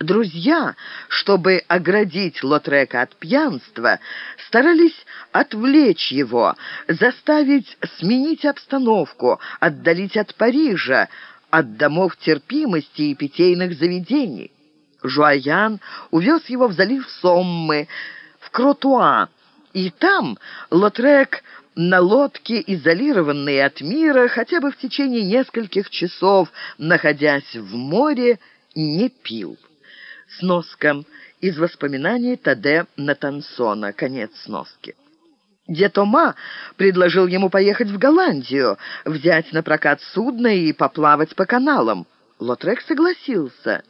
Друзья, чтобы оградить Лотрека от пьянства, старались отвлечь его, заставить сменить обстановку, отдалить от Парижа, от домов терпимости и питейных заведений. Жуаян увез его в залив Соммы, в Кротуа, и там Лотрек на лодке, изолированный от мира, хотя бы в течение нескольких часов, находясь в море, не пил. Сноска из воспоминаний Таде Натансона. Конец сноски. Детома предложил ему поехать в Голландию, взять на прокат судно и поплавать по каналам. Лотрек согласился.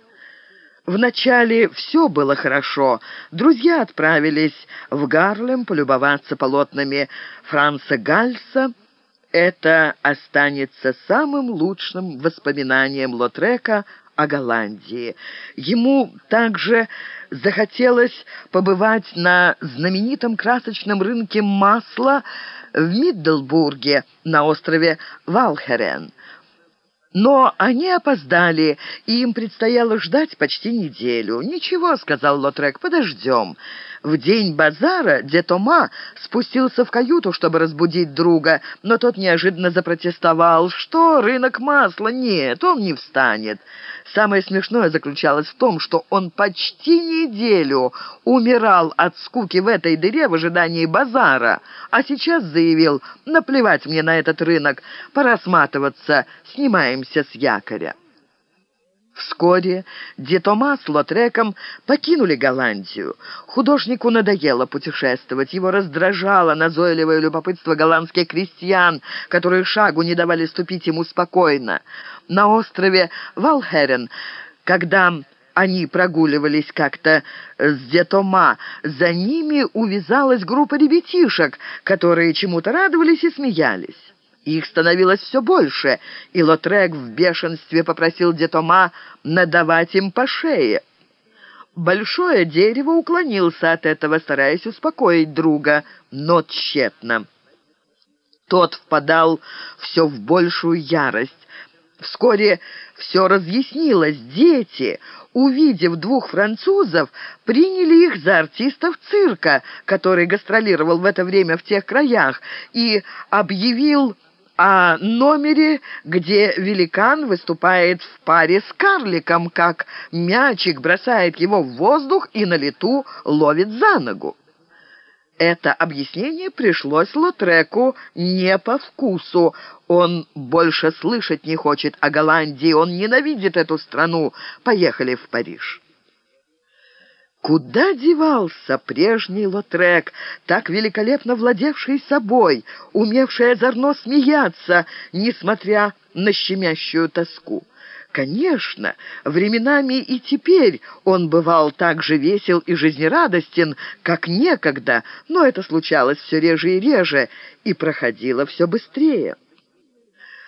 Вначале все было хорошо. Друзья отправились в Гарлем полюбоваться полотнами Франца Гальса. Это останется самым лучшим воспоминанием Лотрека о Голландии. Ему также захотелось побывать на знаменитом красочном рынке масла в Мидделбурге на острове Валхерен. Но они опоздали, и им предстояло ждать почти неделю. «Ничего», — сказал Лотрек, — «подождем». В день базара Детома спустился в каюту, чтобы разбудить друга, но тот неожиданно запротестовал. «Что, рынок масла? Нет, он не встанет». Самое смешное заключалось в том, что он почти неделю умирал от скуки в этой дыре в ожидании базара, а сейчас заявил «наплевать мне на этот рынок, пора сматываться, снимаемся с якоря». Вскоре Детома с Лотреком покинули Голландию. Художнику надоело путешествовать, его раздражало назойливое любопытство голландских крестьян, которые шагу не давали ступить ему спокойно. На острове Валхерен, когда они прогуливались как-то с Детома, за ними увязалась группа ребятишек, которые чему-то радовались и смеялись. Их становилось все больше, и Лотрек в бешенстве попросил Детома надавать им по шее. Большое дерево уклонился от этого, стараясь успокоить друга, но тщетно. Тот впадал все в большую ярость. Вскоре все разъяснилось. Дети, увидев двух французов, приняли их за артистов цирка, который гастролировал в это время в тех краях, и объявил о номере, где великан выступает в паре с карликом, как мячик бросает его в воздух и на лету ловит за ногу. Это объяснение пришлось Лотреку не по вкусу. Он больше слышать не хочет о Голландии, он ненавидит эту страну. Поехали в Париж. Куда девался прежний Лотрек, так великолепно владевший собой, умевший озорно смеяться, несмотря на щемящую тоску? Конечно, временами и теперь он бывал так же весел и жизнерадостен, как некогда, но это случалось все реже и реже и проходило все быстрее.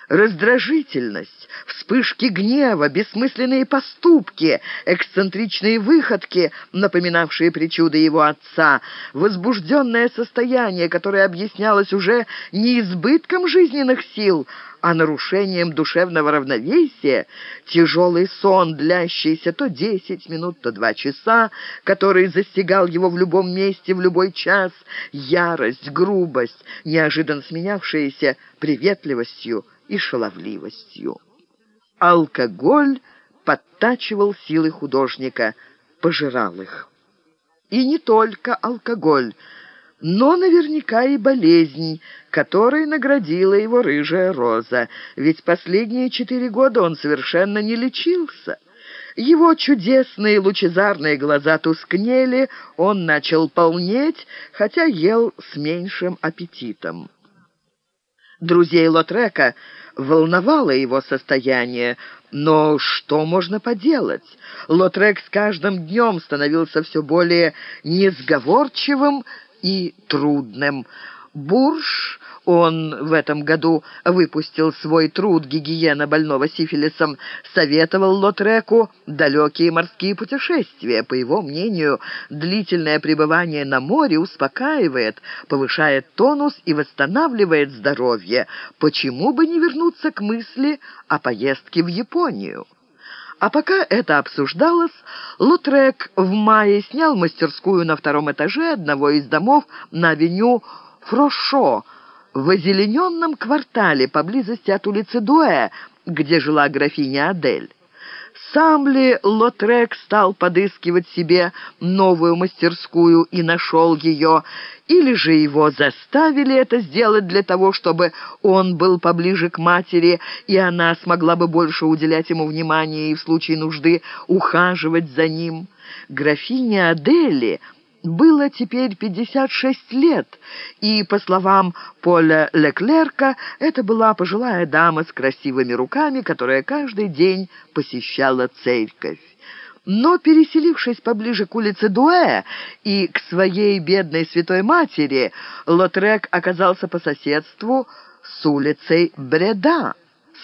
Раздражительность, вспышки гнева, бессмысленные поступки, эксцентричные выходки, напоминавшие причуды его отца, возбужденное состояние, которое объяснялось уже не избытком жизненных сил, а нарушением душевного равновесия, тяжелый сон, длящийся то десять минут, то два часа, который застигал его в любом месте, в любой час, ярость, грубость, неожиданно сменявшиеся приветливостью, и шаловливостью. Алкоголь подтачивал силы художника, пожирал их. И не только алкоголь, но наверняка и болезнь, которой наградила его рыжая роза, ведь последние четыре года он совершенно не лечился. Его чудесные лучезарные глаза тускнели, он начал полнеть, хотя ел с меньшим аппетитом. Друзей Лотрека волновало его состояние, но что можно поделать? Лотрек с каждым днем становился все более несговорчивым и трудным. Бурж он в этом году выпустил свой труд «Гигиена больного сифилисом», советовал Лотреку далекие морские путешествия. По его мнению, длительное пребывание на море успокаивает, повышает тонус и восстанавливает здоровье. Почему бы не вернуться к мысли о поездке в Японию? А пока это обсуждалось, Лутрек в мае снял мастерскую на втором этаже одного из домов на авеню Фрошо, в озелененном квартале поблизости от улицы Дуэ, где жила графиня Адель. Сам ли Лотрек стал подыскивать себе новую мастерскую и нашел ее, или же его заставили это сделать для того, чтобы он был поближе к матери, и она смогла бы больше уделять ему внимания и в случае нужды ухаживать за ним? Графиня Адели было теперь 56 лет, и, по словам Поля Леклерка, это была пожилая дама с красивыми руками, которая каждый день посещала церковь. Но, переселившись поближе к улице Дуэ и к своей бедной святой матери, Лотрек оказался по соседству с улицей Бреда,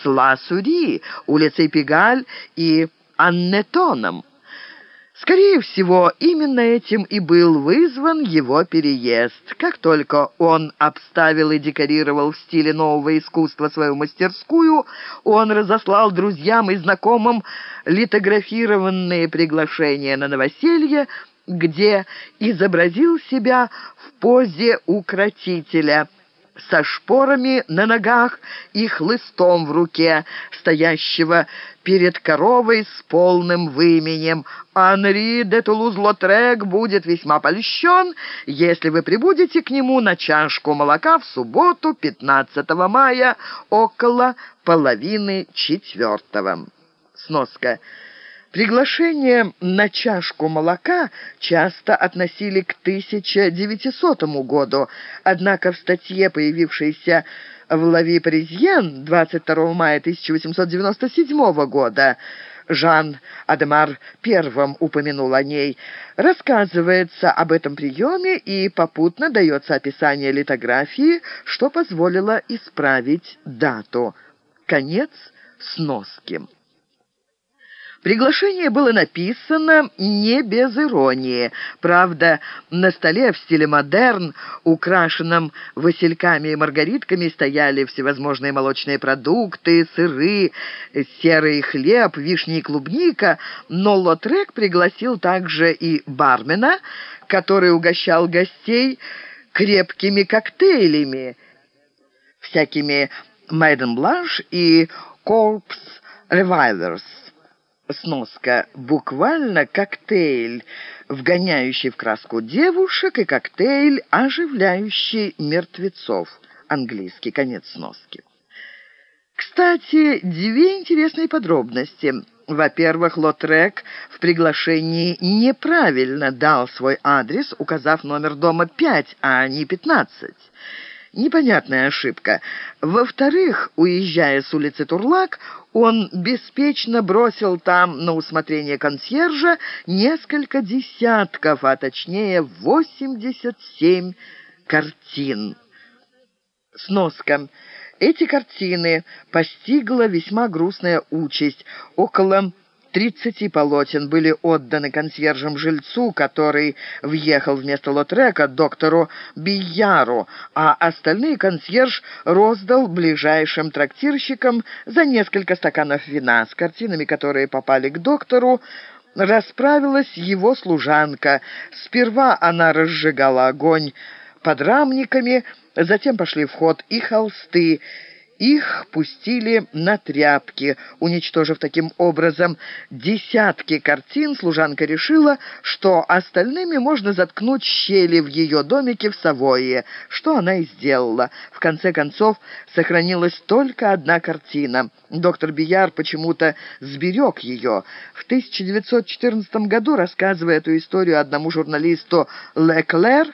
с Ла-Сури, улицей Пигаль и Аннетоном. Скорее всего, именно этим и был вызван его переезд. Как только он обставил и декорировал в стиле нового искусства свою мастерскую, он разослал друзьям и знакомым литографированные приглашения на новоселье, где изобразил себя в позе укротителя – со шпорами на ногах и хлыстом в руке, стоящего перед коровой с полным выменем. Анри де Тулуз-Лотрек будет весьма польщен, если вы прибудете к нему на чашку молока в субботу, 15 мая, около половины четвертого. Сноска. Приглашение на чашку молока часто относили к 1900 году, однако в статье, появившейся в «Лави Паризьен» 22 мая 1897 года, Жан Адемар первым упомянул о ней. Рассказывается об этом приеме и попутно дается описание литографии, что позволило исправить дату. Конец сноски. Приглашение было написано не без иронии. Правда, на столе в стиле модерн, украшенном васильками и маргаритками, стояли всевозможные молочные продукты, сыры, серый хлеб, вишни и клубника, но Лотрек пригласил также и бармена, который угощал гостей крепкими коктейлями, всякими Майден Бланш и Корпс Ревайверс. Сноска. Буквально коктейль, вгоняющий в краску девушек, и коктейль, оживляющий мертвецов. Английский. Конец сноски. Кстати, две интересные подробности. Во-первых, Лотрек в приглашении неправильно дал свой адрес, указав номер дома 5, а не 15. Непонятная ошибка. Во-вторых, уезжая с улицы Турлак, он беспечно бросил там на усмотрение консьержа несколько десятков, а точнее 87 картин. Сноска. Эти картины постигла весьма грустная участь. Около Тридцати полотен были отданы консьержем-жильцу, который въехал вместо Лотрека доктору Бияру, а остальные консьерж роздал ближайшим трактирщикам за несколько стаканов вина. С картинами, которые попали к доктору, расправилась его служанка. Сперва она разжигала огонь подрамниками, затем пошли в ход и холсты, их пустили на тряпки. Уничтожив таким образом десятки картин, служанка решила, что остальными можно заткнуть щели в ее домике в Савойе, что она и сделала. В конце концов, сохранилась только одна картина. Доктор Бияр почему-то сберег ее. В 1914 году, рассказывая эту историю одному журналисту Леклер,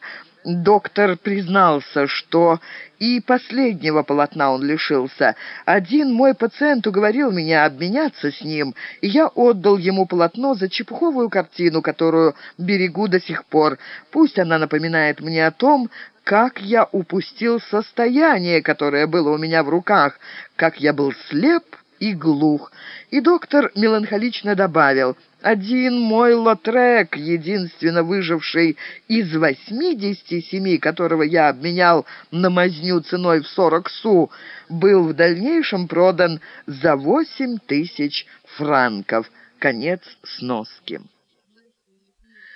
Доктор признался, что и последнего полотна он лишился. Один мой пациент уговорил меня обменяться с ним, и я отдал ему полотно за чепуховую картину, которую берегу до сих пор. Пусть она напоминает мне о том, как я упустил состояние, которое было у меня в руках, как я был слеп и глух. И доктор меланхолично добавил, «Один мой Лотрек, единственно выживший из восьмидесяти семи, которого я обменял на мазню ценой в сорок су, был в дальнейшем продан за восемь тысяч франков». Конец сноски.